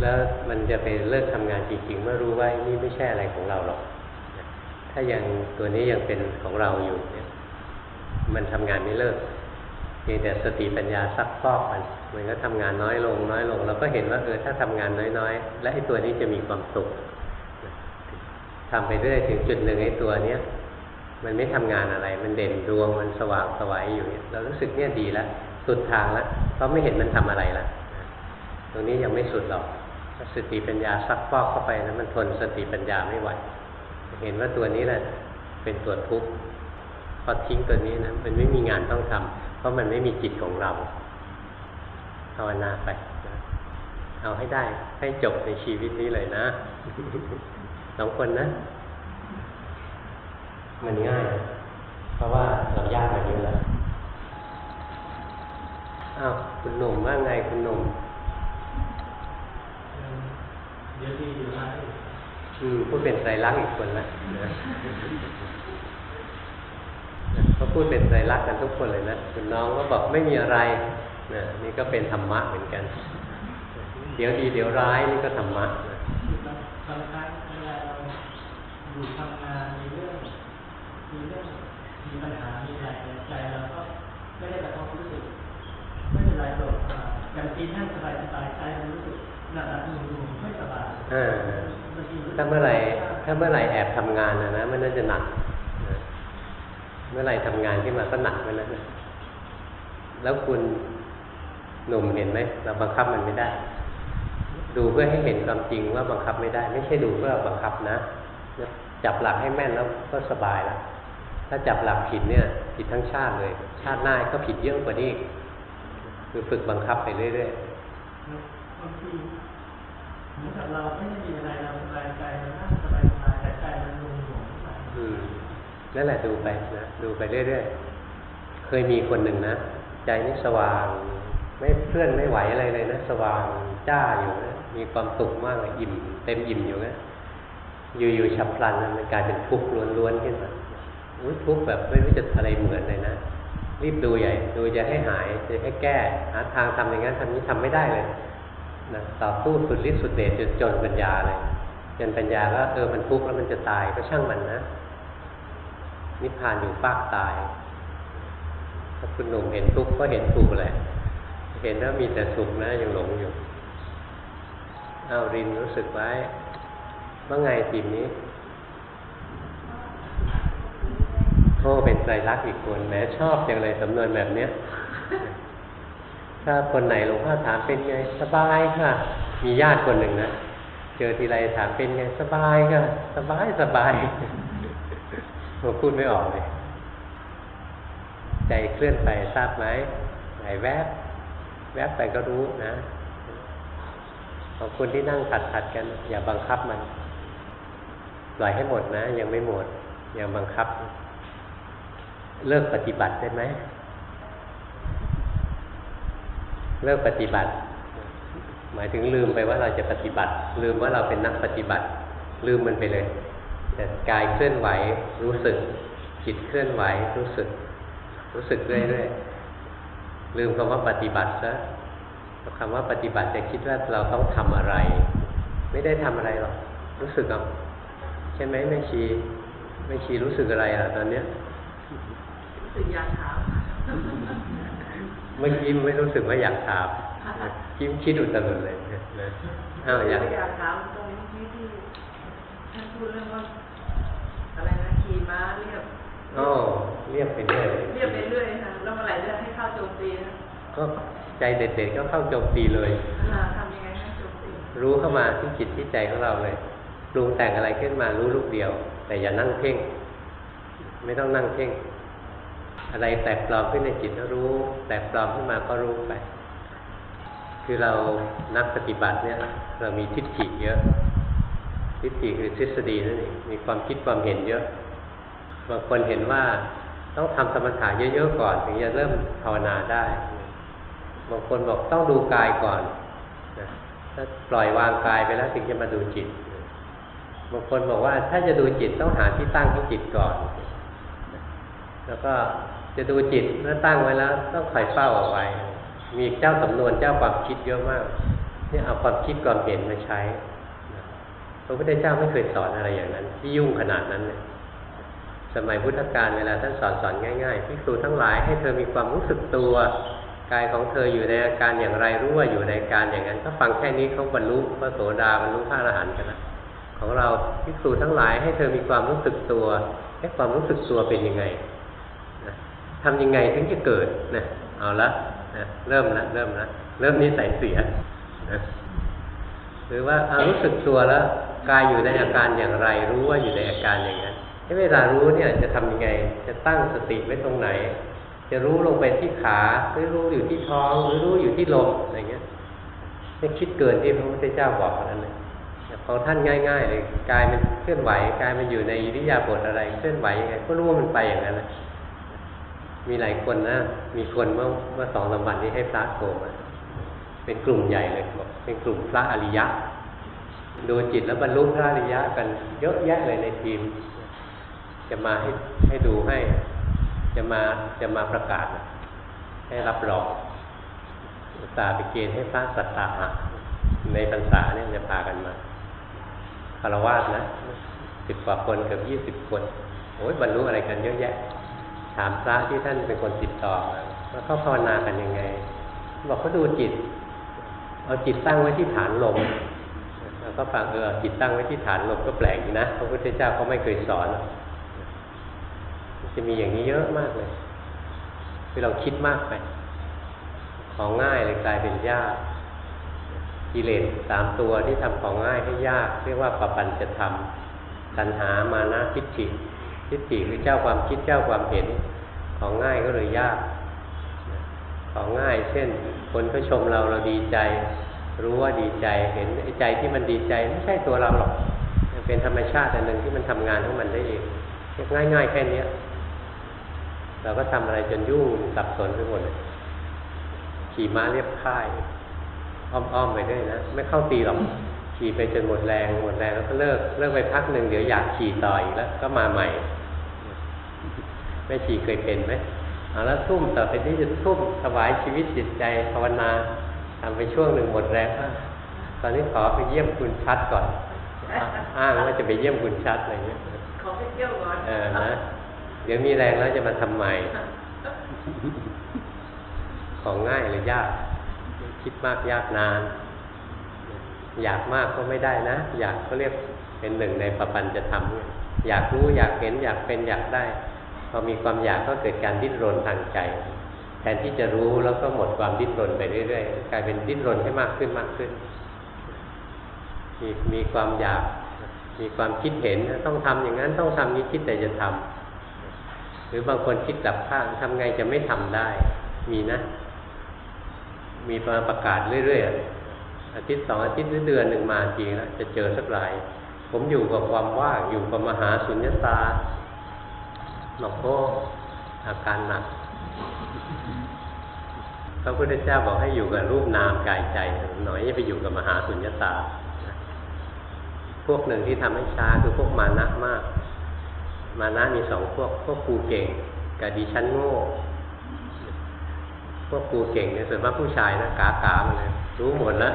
แล้วมันจะไปเลิกทำงานจริงๆเมื่อรู้ว่านี่ไม่ใช่อะไรของเราหรอก ถ้ายังตัวนี้ยังเป็นของเราอยู่เนี่ย มันทำงานไม่เลิกเพียงแต่สติปัญญาซักฟอกมันมันก็ทำงานน้อยลง น้อยลงเราก็เห็นว่าเออถ้าทำงานน้อยๆ และไอ้ตัวนี้จะมีความสุขทำไปเรื่อยถึงจุดหนึ่งไอ้ตัวเนี้ยมันไม่ทำงานอะไร มันเด่นดวงมันสว่างสวัยอยู่เนี่ยเรารู้สึกเนี่ยดีแล้วสุดทางแล้วเพราะไม่เห็นมันทำอะไรละตรงนี้ยังไม่สุดหรอกสติปัญญาซักฟอกเข้าไปนะมันทนสติปัญญาไม่ไหว เห็นว่าตัวนี้แหละเป็นตัวทุกข์อทิ้งตัวนี้นะมันไม่มีงานต้องทำเพราะมันไม่มีจิตของเราภาวนาไปเอาให้ได้ให้จบในชีวิตนี้เลยนะสองคนนะ มันง่าย เพราะว่าเรายากมาเยอะแล้วอ้าวคุณหนุ่มว่าไงคุณหนุ่มเดี๋ยวดีเดี๋ยวร้ายอืม พูดเป็นไตรลักษณ์อีกคนละนะเขาพูดเป็นไตรลักษณ์กันทุกคนเลยนะคุณน้องก็บอกไม่มีอะไรนะนี่ก็เป็นธรรมะเหมือนกัน เดี๋ยวดีเดี๋ยวร้ายนี่ก็ธรรมะนะบางครั้งเวลาเราอยู่ทำงานมีเรื่องมีเรื่องมีปัญหามีอะไรในใจเราก็ไม่ได้กระทบรู้สึกไม่เป็นไรหรอกอ่าอย่างทีนั่งสบายสบายใจมันรู้สึกหนักหนักหนุ่มหนุ่มไม่สบาย ถ้าเมื่อไหร่ถ้าเมื่อไหร่แอบทำงานนะนะมันน่าจะหนักเมื่อไหร่ทำงานขึ้นมาก็หนักไปแล้วนะแล้วคุณหนุ่มเห็นไหมเราบังคับมันไม่ได้ ดูเพื่อให้เห็นความจริงว่าบังคับไม่ได้ ไม่ใช่ดูเพื่อบังคับนะจับหลักให้แม่นแล้วก็สบายแล้วถ้าจับหลักผิดเนี่ย ผิดทั้งชาติเลย ชาติหน้าก็ผิดเยอะกว่านี้คือฝึกบังคับไปเรื่อยบางที เหมือนกับเราไม่ได้มีอะไรเราสบายใจเรานั่งสบายสบายแต่ใจมันหนุ่มหนุ่มอืมนั่นแหละดูไปนะดูไปเรื่อยๆเคยมีคนหนึ่งนะใจนี่สว่าง ไม่เคลื่อนไม่ไหวอะไรเลยนะสว่างจ้าอยู่นะมีความสุขมากเลยอิ่ม เต็มอิ่มอยู่นะอยู่ๆฉับพลันมันกลายเป็นทุกข์ล้วนๆขึ้นมาอุ๊ยทุกข์แบบไม่รู้จะอะไรเหมือนเลยนะรีบดูใหญ่ดูจะให้หายจะให้แก้หาทางทำอย่างนั้นทำนี้ทำไม่ได้เลย นะต่อสู้สุดฤทธิ์สุดเดชจนจนปัญญาเลยจนปัญญาก็เออมันทุกข์แล้วมันจะตายก็ช่างมันนะ นิพพานอยู่ปากตายถ้าคุณหนุ่มเห็นทุกข์ก็เห็นถูกแหละ เห็นว่ามีแต่สุขนะยังหลงอยู่เอารินรู้สึกไว้ว่าไงทีมนี้โอ้เป็นใจรักอีกคนแหมชอบจังเลยสำนวนแบบเนี้ย ถ้าคนไหนหลวงพ่อถามเป็นไง สบายค่ะ มีญาติคนหนึ่งนะเจอทีไรถามเป็นไง สบายค่ะ สบายสบายผมพูดไม่ออกเลยใจเคลื่อนไปทราบไหมไหนแวบ แวบไปก็รู้นะของคุณที่นั่งถัดถัดกัน อย่าบังคับมันปล่อยให้หมดนะ ยังไม่หมด ยังบังคับ เลิกปฏิบัติได้ไหม เลิกปฏิบัติ หมายถึงลืมไปว่าเราจะปฏิบัติ ลืมว่าเราเป็นนักปฏิบัติ ลืมมันไปเลยแต่กายเคลื่อนไหวรู้สึก จิตเคลื่อนไหวรู้สึก รู้สึกเรื่อยๆลืมคำว่าปฏิบัติซะคำว่าปฏิบัติจะคิดว่าเราต้องทำอะไร ไม่ได้ทำอะไรหรอกรู้สึกเอาใช่ไหมแม่ชีแม่ชีรู้สึกอะไรอะตอนเนี้ยรู้สึกยากถา เมื่อกี้ไม่รู้สึกว่าอยากถามยิ้มคิดอุตลุดเลยนะอ้าวอยากอยากถามตรงนี้ที่ที่ท่านพูดเรื่องว่าอะไรนะขี่ม้าเรียบอ๋อเรียบไปเรื่อยเรียบไปเรื่อยค่ะแล้วเมื่อไหร่จะให้เข้าโจมตีนะก็ใจเด็ดๆก็เข้าโจมตีเลยอ่าทำยังไงให้โจมตีรู้เข้ามาที่จิตที่ใจของเราเลยปรุงแต่งอะไรขึ้นมารู้ลูกเดียว แต่อย่านั่งเพ่ง ไม่ต้องนั่งเพ่ง อะไรแตกปลอมขึ้นในจิตก็รู้แตกปลอมขึ้นมาก็รู้ไป คือเรานักปฏิบัติเนี่ย เรามีทิฏฐิเยอะ ทิฏฐิคือทฤษฎีนั่นเองมีความคิดความเห็นเยอะบางคนเห็นว่าต้องทำสมถะเยอะๆก่อน ถึงจะเริ่มภาวนาได้ บางคนบอกต้องดูกายก่อนนะถ้าปล่อยวางกายไปแล้วถึงจะมาดูจิต บางคนบอกว่าถ้าจะดูจิตต้องหาที่ตั้งของจิตก่อน แล้วก็ จะดูจิตเมื่อตั้งไว้แล้ว ต้องคอยเฝ้าเอาไว้ มีเจ้าสำนวนเจ้าความคิดเยอะมากเนี่ยเอาความคิดความเห็นมาใช้พระพุทธเจ้าไม่เคยสอนอะไรอย่างนั้น ที่ยุ่งขนาดนั้นเลยสมัยพุทธกาลเวลาท่านสอนสอนง่ายๆพิสูจทั้งหลายให้เธอมีความรู้สึกตัวกายของเธออยู่ในอาการอย่างไรรู้ว่าอยู่ในอาการอย่างนั้นถ้าฟังแค่นี้เขาบรรลุพระโสดาบรรลุพระอรหันต์กันนะของเราพิสูจทั้งหลายให้เธอมีความรู้สึกตัวให้ความรู้สึกตัวเป็นยังไง ทำยังไงถึงจะเกิดนะเอาละนะเริ่มละเริ่มละเริ่มนิสัยเสียนะหรือว่าเอารู้สึกตัวแล้วกายอยู่ในอาการอย่างไร รู้ว่าอยู่ในอาการอย่างนั้นเวลารู้เนี่ยจะทำยังไง จะตั้งสติไว้ตรงไหน จะรู้ลงไปที่ขาหรือรู้อยู่ที่ท้องหรือรู้อยู่ที่ลมอะไรเงี้ยไม่คิดเกินที่พระพุทธเจ้าบอกนั่นเลยของท่านง่าย ๆ เลยกายมันเคลื่อนไหวกายมันอยู่ในอิริยาบถอะไร เคลื่อนไหวยังไงก็รู้ว่ามันไปอย่างนั้นนะ มีหลายคนนะ มีคนเมื่อเมื่อสองสามวันนี้ให้พระโทรมาเป็นกลุ่มใหญ่เลยบอกเป็นกลุ่มพระอริยะ ดูจิตแล้วบรรลุพระอริยะกันเยอะแยะเลยในทีม จะมาให้ให้ดูให้ จะมาจะมาประกาศ ให้รับรองอุตส่าห์ไปเกณฑ์ให้พระสัตตาหะในพรรษาเนี่ยจะพากันมาคารวาสนะสิบกว่าคนเกือบยี่สิบคน โอ้ยบรรลุอะไรกันเยอะแยะ ถามพระที่ท่านเป็นคนติดต่อว่าเขาภาวนากันยังไง บอกเขาดูจิต เอาจิตตั้งไว้ที่ฐานลมแล้วก็ฟังเออจิตตั้งไว้ที่ฐานลมก็แปลกนะพระพุทธเจ้าเขาไม่เคยสอน จะมีอย่างนี้เยอะมากเลยคือเราคิดมากไป ของง่ายเลยกลายเป็นยากกิเลสสามตัวที่ทำของง่ายให้ยาก เรียกว่าปปัญจะทำตัณหามานะทิฏฐิ ทิฏฐิคือเจ้าความคิดเจ้าความเห็นของง่ายก็เลยยาก ของง่าย เช่น คนเขาชมเราเราดีใจ รู้ว่าดีใจเห็นไอ้ใจที่มันดีใจไม่ใช่ตัวเราหรอกเป็นธรรมชาติอันหนึ่งที่มันทำงานของมันได้เองง่ายๆแค่เนี้ย เราก็ทำอะไรจนยุ่งสับสนไปหมดขี่ม้าเรียบค่าย อ้อมๆไปด้วยนะไม่เข้าตีหรอกขี่ไปจนหมดแรงหมดแรงแล้วก็เลิกเลิกไปพักหนึ่งเดี๋ยวอยากขี่ต่ออีกแล้วก็มาใหม่ ไม่ขี่เคยเป็นไหมเอาแล้วทุ่มต่อไปนี้จะทุ่มถวายชีวิตจิตใจภาวนาทำไปช่วงหนึ่งหมดแรงอะตอนนี้ขอไปเยี่ยมคุณชัดก่อน อ้างว่าจะไปเยี่ยมคุณชัดอะไรเงี้ยขอไปเที่ยวก่อนเออนะเดี๋ยวมีแรงแล้วจะมาทำใหม่ ของง่ายหรือยาก คิดมากยากนาน อยากมากก็ไม่ได้นะ อยากก็เรียกเป็นหนึ่งในประปันจะทำเนี่ยอยากรู้อยากเห็นอยากเป็นอยากได้ พอมีความอยากก็เกิดการดิ้นรนทางใจ แทนที่จะรู้แล้วก็หมดความดิ้นรนไปเรื่อยๆ กลายเป็นดิ้นรนให้มากขึ้นมากขึ้น มีมีความอยากมีความคิดเห็นต้องทำอย่างนั้นต้องทำนี้คิดแต่จะทำหรือบางคนคิดกลับข้างทำไงจะไม่ทำได้ มีนะ มีมาประกาศเรื่อยๆอาทิตย์สองอาทิตย์หรือเดือนหนึ่งมาทีแล้วจะเจอสักราย ผมอยู่กับความว่างอยู่กับมหาสุญญตา หนอกโอ้อาการหนักพระพุทธเจ้าบอกให้อยู่กับรูปนามกายใจ หน่อยอย่าไปอยู่กับมหาสุญญตา พวกหนึ่งที่ทำให้ช้าคือพวกมานะมาก มานะมีสองพวก พวกครูเก่งกับดิฉันโง่ พวกครูเก่งเนี่ยส่วนมากผู้ชายนะกากามาเลยรู้หมดแล้ว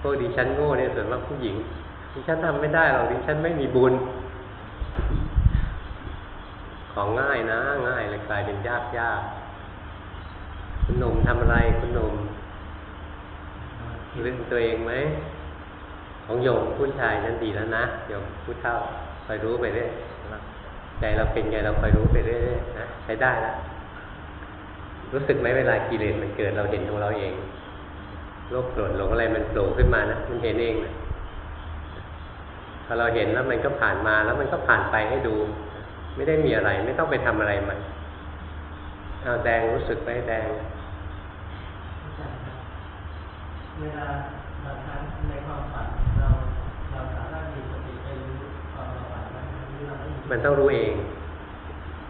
พวกดิฉันโง่เนี่ยส่วนมากผู้หญิงดิฉันทำไม่ได้หรอกดิฉันไม่มีบุญ ของง่ายนะ ง่ายเลยกลายเป็นยากยากคุณหนุ่มทำอะไรคุณหนุ่มลืมตัวเองไหมของโยมผู้ชายนั้นดีแล้วนะโยมผู้เฒ่าคอยรู้ไปเรื่อยใจเราเป็นไงเราคอยรู้ไปเรื่อยนะใช้ได้แล้วรู้สึกไหมเวลากิเลสมันเกิดเราเห็นของเราเองโลภโกรธหลงอะไรมันโผล่ขึ้นมานะมันเห็นเองนะ อเราเห็นแล้วมันก็ผ่านมาแล้วมันก็ผ่านไปให้ดู ไม่ได้มีอะไร ไม่ต้องไปทำอะไรมันเอาแดงรู้สึกไหมแดงเวลาบางครั้งในความฝันเราเราสามารถมีสติไปรู้ความเราฝันนั้นหรือเราไม่มีมันต้องรู้เอง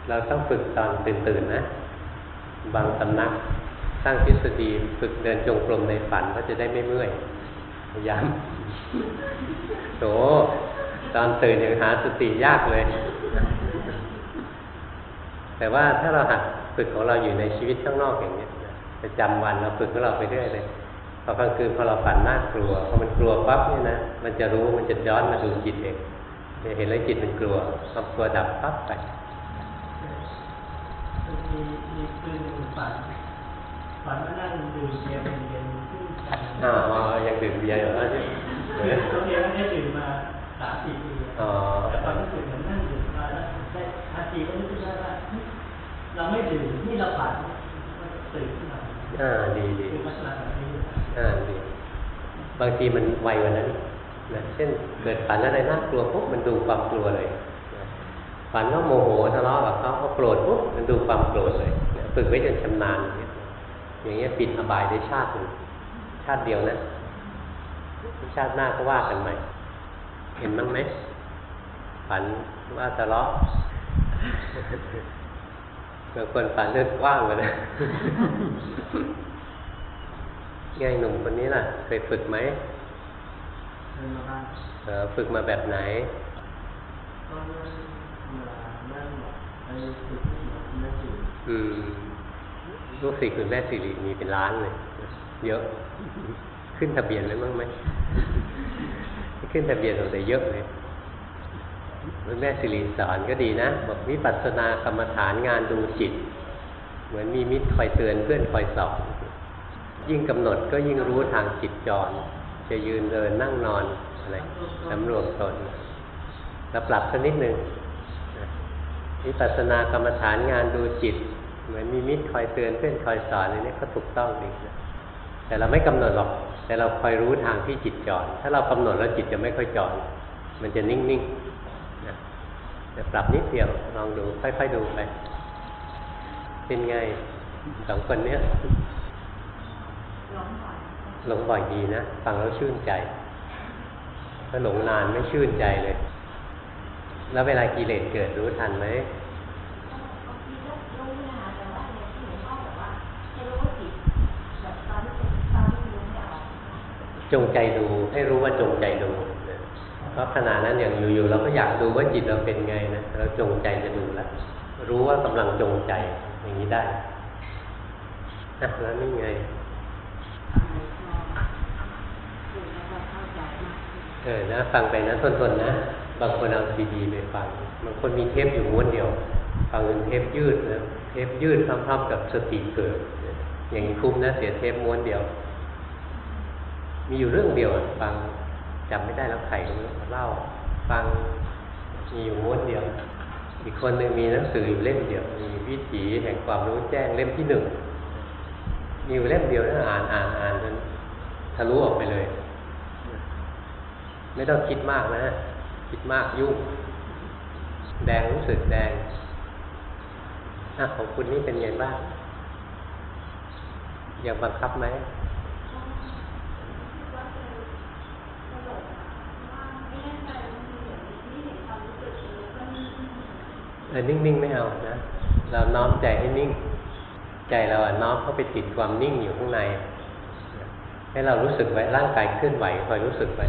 เราต้องฝึกตอนตื่นตื่นๆนะ บางสำนักสร้างทฤษฎีฝึกเดินจงกรมในฝันก็จะได้ไม่เมื่อยพยายาม โถตอนตื่นยังหาสติยากเลย แต่ว่าถ้าเราหัดฝึกของเราอยู่ในชีวิตข้างนอกอย่างนี้ยนะประจำวันเราฝึกของเราไปเรื่อยเลยพอกลางคืนพอเราฝันน่ากลัวพอมันกลัวปั๊บเนี่ยนะมันจะรู้มันจะย้อนมาดูจิตเองจะเห็นแล้วจิตมันกลัวความกลัวดับปั๊บไปมีมีคืนหนึ่งฝันฝันว่านั่งดื่มเบียร์เป็นเย็นขึ้นกันอ๋อยังดื่มเบียร์อยู่แล้วใช่ไหม โอเคไม่ได้ดื่มมาสามสี่ปีอ๋อแต่ความรู้สึกเหมือนนั่งดื่มมาแล้วได้อาทีก็รู้สึกได้ว่าเฮ้ยเราไม่ดื่มนี่เราฝันตื่นขึ้นมาอ่าดีดีคือลักษณะแบบนี้อ่าดีบางทีมันไวกว่านั้นคนะเช่นเกิดฝันอะไรน่ากลัวปุ๊บมันดูความกลัวเลยนะฝันว่าโมโหทะเลาะกับเขาเขาโกรธปุ๊บมันดูความโกรธเลยนะฝึกไว้จนชำนาญอย่างเงี้ยอย่างเงี้ยปิดอบายได้ชาติหนึ่งชาติเดียวนะ ชาติหน้าก็ว่ากันใหม่ เห็นมั้งไหมฝันว่าทะเลาะบางคนฝันเลือดกว้างไปเลยไงหนุ่มคนนี้ล่ะ เคยฝึกไหมเดินมาบ้างเออฝึกมาแบบไหนก็เรื่องธรรมาเรื่องแบบไปฝึกที่หัวเรื่องสิ่งอืมลูกศิษย์คุณแม่สิริมีเป็นล้านเลย เยอะ ขึ้นทะเบียนเลยมั้งไหมขึ้นทะเบียนแต่เยอะเลยแม่สิริสอนก็ดีนะบอกวิปัสสนากรรมฐานงานดูจิต เหมือนมีมิตรคอยเตือนเพื่อนคอยสอนยิ่งกำหนดก็ยิ่งรู้ทางจิตจร จะยืนเดินนั่งนอนอะไรสำรวมตนแล้วปรับสักนิดหนึ่งนะวิปัสสนากรรมฐานงานดูจิต เหมือนมีมิตรคอยเตือนเพื่อนคอยสอนอันนี้ก็ถูกต้องดีนะแต่เราไม่กำหนดหรอก แต่เราคอยรู้ทางที่จิตจรถ้าเรากำหนดแล้วจิตจะไม่ค่อยจรมันจะนิ่งๆนะแต่ปรับนิดเดียวลองดูค่อยๆดูไป เป็นไงสองคนเนี้ยร้องบ่อยหลงบ่อยดีนะฟังแล้วชื่นใจ ถ้าหลงนานไม่ชื่นใจเลย แล้วเวลากิเลสเกิดรู้ทันไหม บางทีก็รู้เวลาแต่ว่าในที่หลวงพ่อบอกว่าให้รู้ว่าจิตแบบตอนที่เป็นตอนที่รู้ไม่ออก จงใจดูให้รู้ว่าจงใจดูเพราะขณะนั้นอย่างอยู่ๆเราก็อยากดูว่าจิตเราเป็นไงนะเราจงใจจะดูแล้วรู้ว่ากำลังจงใจอย่างนี้ได้นะแล้วนี่ไงเออนะฟังไปนะทนๆนะ บางคนเอาซีดีไปฟังบางคนมีเทปอยู่ม้วนเดียว ฟังเป็นเทปยืดนะเทปยืดพร้อมๆกับสติเกิด อย่างนี้คุ้มนะเสียเทปม้วนเดียว มีอยู่เรื่องเดียวฟังจำไม่ได้แล้วใครก็ไม่เล่า ฟังมีอยู่ม้วนเดียว อีกคนหนึ่งมีหนังสืออยู่เล่มเดียว มีวิถีแห่งความรู้แจ้งเล่มที่หนึ่งมีอยู่เล่มเดียวนะอ่านอ่านอ่านจนทะลุออกไปเลย ไม่ต้องคิดมากนะคิดมากยุ่ง แดงรู้สึกแดงอของคุณนี่เป็นไงบ้างยังบังคับไหม เออนิ่งๆไม่เอานะ เราน้อมใจให้นิ่ง ใจเราอะน้อมเข้าไปติดความนิ่งอยู่ข้างใน ให้เรารู้สึกไว้ร่างกายเคลื่อนไหวคอยรู้สึกไว้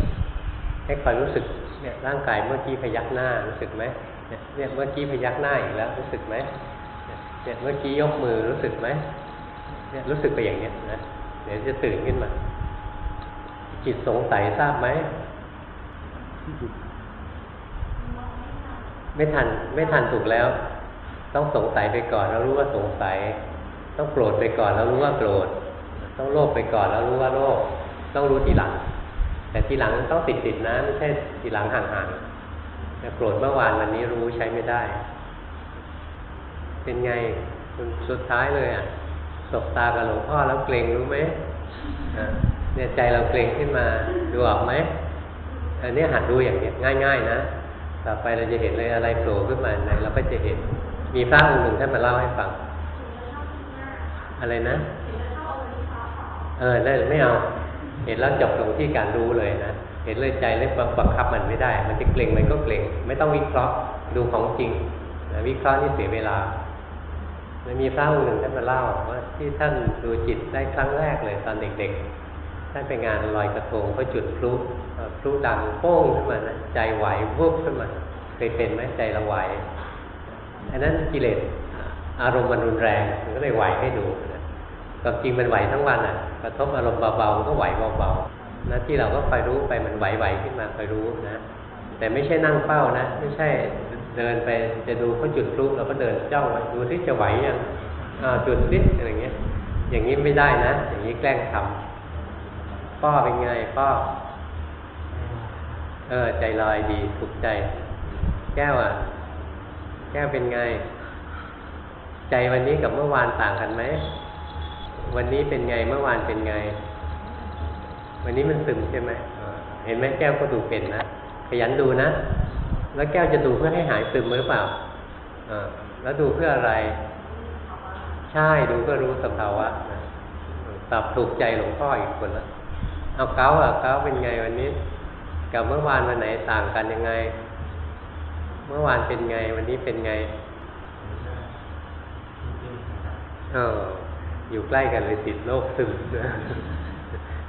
ให้คอยรู้สึกเนี่ยร่างกายเมื่อกี้พยักหน้ารู้สึกไหมเนี่ยเมื่อกี้พยักหน้าอีกแล้วรู้สึกไหมเนี่ยเนี่ยเมื่อกี้ยกมือรู้สึกไหมเนี่ยรู้สึกไปอย่างเนี้ยนะเดี๋ยวจะตื่นขึ้นมาจิตสงสัยทราบไหม ไม่ทันไม่ทันถูกแล้ว ต้องสงสัยไปก่อนแล้วรู้ว่าสงสัย ต้องโกรธไปก่อนแล้วรู้ว่าโกรธ ต้องโลภไปก่อนแล้วรู้ว่าโลภต้องรู้ทีหลัง แต่ทีหลังต้องติดติดนะไม่ใช่ทีหลังห่างๆแต่โกรธเมื่อวานวันนี้รู้ใช้ไม่ได้ เป็นไงสุดท้ายเลยอะสบตากับหลวงพ่อแล้วเกรงรู้ไหมเนี่ยใจเราเกรงขึ้นมาดูออกไหมอันนี้หัดดูอย่างเนี้ง่าย ๆ นะ ต่อไปเราจะเห็นเลยอะไรโผล่ขึ้นมาไหนเราก็จะเห็น มีพระองค์หนึ่งท่านมาเล่าให้ฟัง อะไรนะ เออได้ไม่เอา เห็นแล้วจบลงที่การรู้เลยนะ เห็นเลยใจเลยบังคับมันไม่ได้ มันจะเกรงมันก็เกรงไม่ต้องวิเคราะห์ดูของจริงนะวิเคราะห์นี่เสียเวลาแล้วมีพระองค์หนึ่งท่านมาเล่าว่าที่ท่านดูจิตได้ครั้งแรกเลยตอนเด็กๆ ท่านไปงานลอยกระทงเขาจุดพลุพลุดังโป้งขึ้นมานะใจไหววุบขึ้นมาเคยเป็นไหมใจเราไหวอันนั้นกิเลสอารมณ์มันรุนแรงมันก็เลยไหวให้ดูนะความจริงมันไหวทั้งวันอะ กระทบอารมณ์เบาๆมันก็ไหวเบาๆน้าที่เราก็คอยรู้ไปมันไหวๆขึ้นมาคอยรู้นะแต่ไม่ใช่นั่งเฝ้านะ ไม่ใช่เดินไปจะดูเขาจุดพลุเราก็เดินจ้องไว้ดูที่จะไหวยังอ้าวจุดนิดอะไรเงี้ย อย่างนี้ไม่ได้นะ อย่างนี้แกล้งทำ ป้อเป็นไงป้อเออ ใจลอยดีถูกใจ แก้วอะ แก้วเป็นไง ใจวันนี้กับเมื่อวานต่างกันไหม วันนี้เป็นไงเมื่อวานเป็นไง วันนี้มันซึมใช่ไหมเห็นไหมแก้วก็ดูเป็นนะขยันดูนะ แล้วแก้วจะดูเพื่อให้หายซึมหรือเปล่าอ่าแล้วดูเพื่ออะไร ใช่ดูเพื่อรู้สภาวะนะตอบถูกใจหลวงพ่ออีกคนละ เอาเก้าอะเก้าเป็นไงวันนี้ กับเมื่อวานวันไหนต่างกันยังไง เมื่อวานเป็นไง วันนี้เป็นไงเอออยู่ใกล้กันเลยติดโรคซึมนะ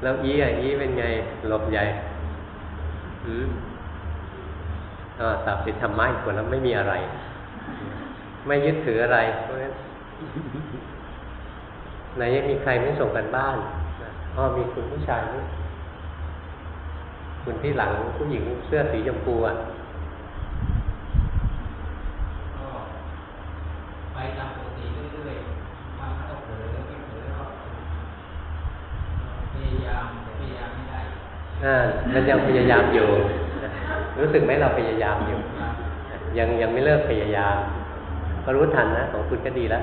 แล้วอีอะอีเป็นไงหลบใหญ่อืมอ่าตับเป็นธรรมะอีกคนแล้วไม่มีอะไร ไม่ยึดถืออะไรเพราะฉะนั้นไหนยังมีใครไม่ส่งกันบ้านนะ อ๋อมีคุณผู้ชายนี่คุณที่หลังผู้หญิงเสื้อสีชมพูอะก็ไปตามปกติเรื่อยๆบางครั้งก็เผลอไม่เผลอก็พยายามแต่พยายามไม่ได้อ่ามันยังพยายามอยู่นะรู้สึกไหมเราพยายามอยู่ ยังยังไม่เลิกพยายาม ก็รู้ทันนะของคุณก็ดีแล้ว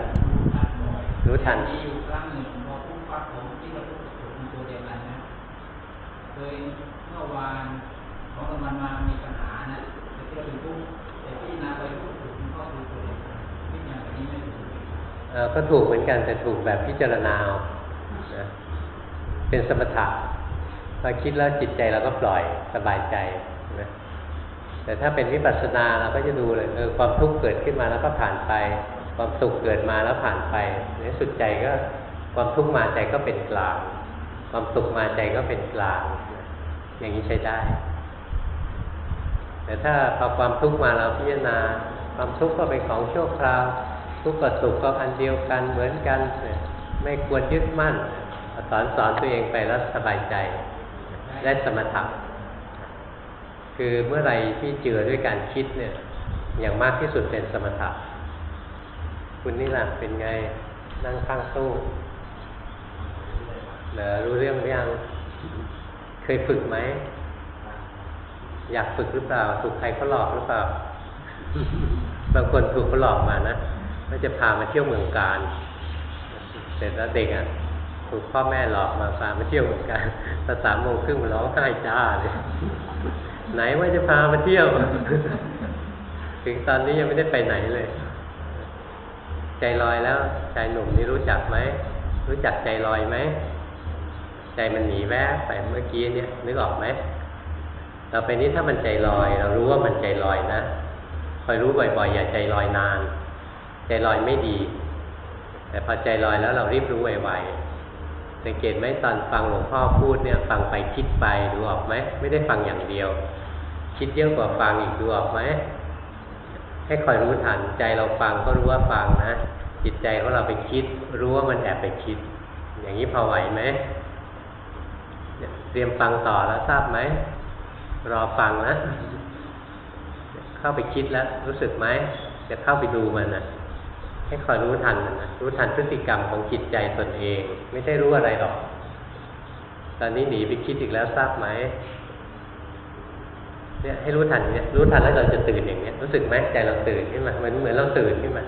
รู้ทัน เคยเมื่อวานของกำมันมามีปัญหานะแต่เที่ยวถึงพุ่งแต่ที่นาไปพูดถึงก็คือตัวเดียวกันวิญญาณนี้ไม่ถูกเออก็ถูกเหมือนกันแต่ถูกแบบพิจารณาเอานะเป็นสมถะพอคิดแล้วจิตใจเราก็ปล่อยสบายใจนะแต่ถ้าเป็นวิปัสสนาเราก็จะดูเลยเออความทุกข์เกิดขึ้นมาแล้วก็ผ่านไป ความสุขเกิดมาแล้วผ่านไปในสุดใจก็ความทุกข์มาใจก็เป็นกลาง ความสุขมาใจก็เป็นกลาง อย่างนี้ใช้ได้ แต่ถ้าพอความทุกข์มาเราพิจารณา ความทุกข์ก็เป็นของชั่วคราว ทุกข์กับสุขก็อันเดียวกันเหมือนกัน ไม่ควรยึดมั่น สอนสอนตัวเองไปแล้วสบายใจได้สมถะคือเมื่อไรที่เจือด้วยการคิดเนี่ย อย่างมากที่สุดเป็นสมถะคุณนี่ล่ะเป็นไงนั่งข้างตู้ เหรอรู้เรื่องหรือยัง เคยฝึกไหม อยากฝึกหรือเปล่า ถูกใครเขาหลอกหรือเปล่า บางคนถูกเขาหลอกมานะว่จะพามาเที่ยวเมืองการ เสร็จแล้วเด็กอะ ถูกพ่อแม่หลอกมาพามาเที่ยวเมืองการตอนสามโมงครึ่งมันร้องไห้จ้าเลย ไหนว่าจะพามาเที่ยว ถึงตอนนี้ยังไม่ได้ไปไหนเลย ใจลอยแล้ว ชายหนุ่มนี่รู้จักไหม รู้จักใจลอยไหม ใจมันหนีแวบไปเมื่อกี้เนี่ยนึกออกไหมต่อไปนี้ถ้ามันใจลอย เรารู้ว่ามันใจลอยนะคอยรู้บ่อยๆอย่าใจลอยนาน ใจลอยไม่ดี แต่พอใจลอยแล้วเรารีบรู้ไวๆสังเกตไหมตอนฟังหลวงพ่อพูดเนี่ย ฟังไปคิดไปดูออกไหมไม่ได้ฟังอย่างเดียว คิดเยอะกว่าฟังอีกดูออกไหมให้คอยรู้ทันใจเราฟังก็รู้ว่าฟังนะจิตใจของเราไปคิด รู้ว่ามันแอบไปคิด อย่างนี้พอไหวไหม เตรียมฟังต่อแล้วทราบไหม รอฟังนะ เข้าไปคิดแล้ว รู้สึกไหมจะเข้าไปดูมันนะให้คอยรู้ทันมันนะรู้ทันพฤติกรรมของจิตใจตนเอง ไม่ใช่รู้อะไรหรอก ตอนนี้หนีไปคิดอีกแล้วทราบไหมเนี่ยให้รู้ทันเนี่ยรู้ทันแล้วเราจะตื่นอย่างเนี้ยรู้สึกไหมใจเราตื่นขึ้นมาเหมือนเหมือนเราตื่นขึ้นมา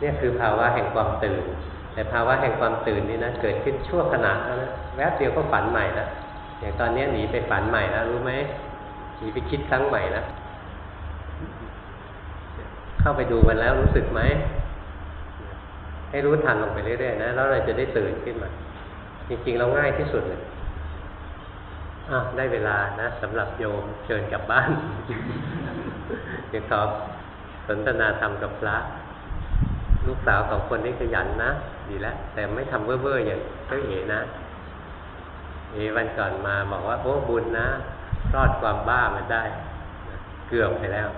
เนี่ยคือภาวะแห่งความตื่น แต่ภาวะแห่งความตื่นนี่นะเกิดขึ้นชั่วขณะเท่านั้นแวบเดียวก็ฝันใหม่แล้ว อย่างตอนนี้หนีไปฝันใหม่แล้วรู้ไหมหนีไปคิดครั้งใหม่แล้วเข้าไปดูมันแล้วรู้สึกไหมให้รู้ทันลงไปเรื่อยๆนะแล้วเราจะได้ตื่นขึ้นมา จริงๆเราง่ายที่สุดเลยอะได้เวลานะสำหรับโยมเชิญกลับบ้านเดี๋ยวขอสนทนาธรรมกับพระลูกสาวสองคนนี้ขยันนะ ดีแล้ว แต่ไม่ทำเว่อร์ๆอย่างเจ้าเอ๋นะ มีวันก่อนมาบอกว่าโอ้บุญนะ รอดความบ้ามันได้ เกือบไปแล้ว